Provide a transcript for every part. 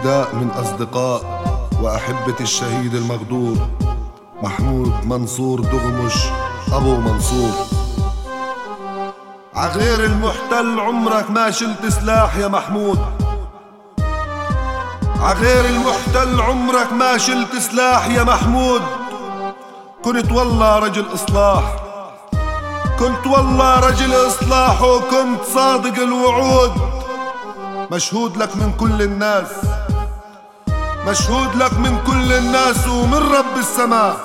إهداء من أصدقاء وأحبة الشهيد المغدور محمود منصور دغمش أبو منصور. عغير المحتل عمرك ما شلت سلاح يا محمود. عغير المحتل عمرك ما شلت سلاح يا محمود. كنت والله رجل إصلاح كنت والله رجل إصلاح وكنت صادق الوعود. مشهود لك من كل الناس. مشهود لك من كل الناس ومن رب السماء.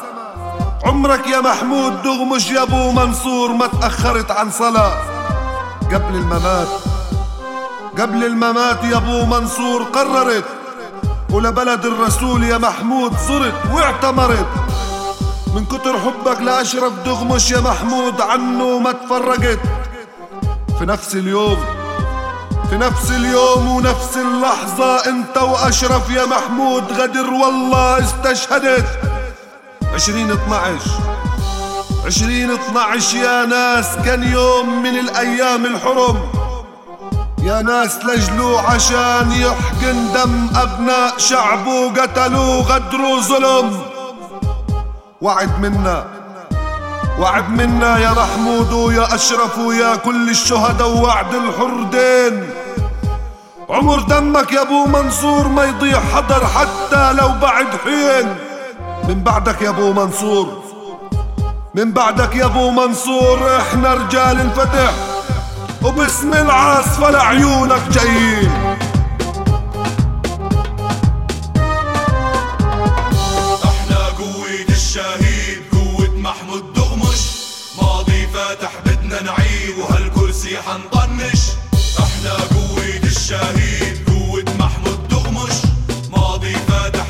عمرك يا محمود دغمش يا أبو منصور ما تأخرت عن صلاة. قبل الممات قبل الممات يا أبو منصور قررت. ولبلد الرسول يا محمود صرت واعتمرت. من كتر حبك لأشرف دغمش يا محمود عنه ما تفرقت. في نفس اليوم في نفس اليوم ونفس اللحظة انت وأشرف يا محمود غدر والله استشهدت. عشرين اتنعش عشرين اتنعش يا ناس كان يوم من الأيام الحرم. يا ناس لجلوا عشان يحقن دم أبناء شعبه قتلوا غدروا ظلم. وعد منا وعد منا يا محمود ويا أشرف ويا كل الشهداء ووعد الحردين. عمر دمك يا أبو منصور ما يضيع حضر حتى لو بعد حين. من بعدك يا أبو منصور من بعدك يا أبو منصور إحنا رجال الفتح. وباسم العاصفة لعيونك جايين. الكرسي وهالكرسي حنطنش. إحنا قوة الشهيد قوة محمود دغمش ماضي فاتح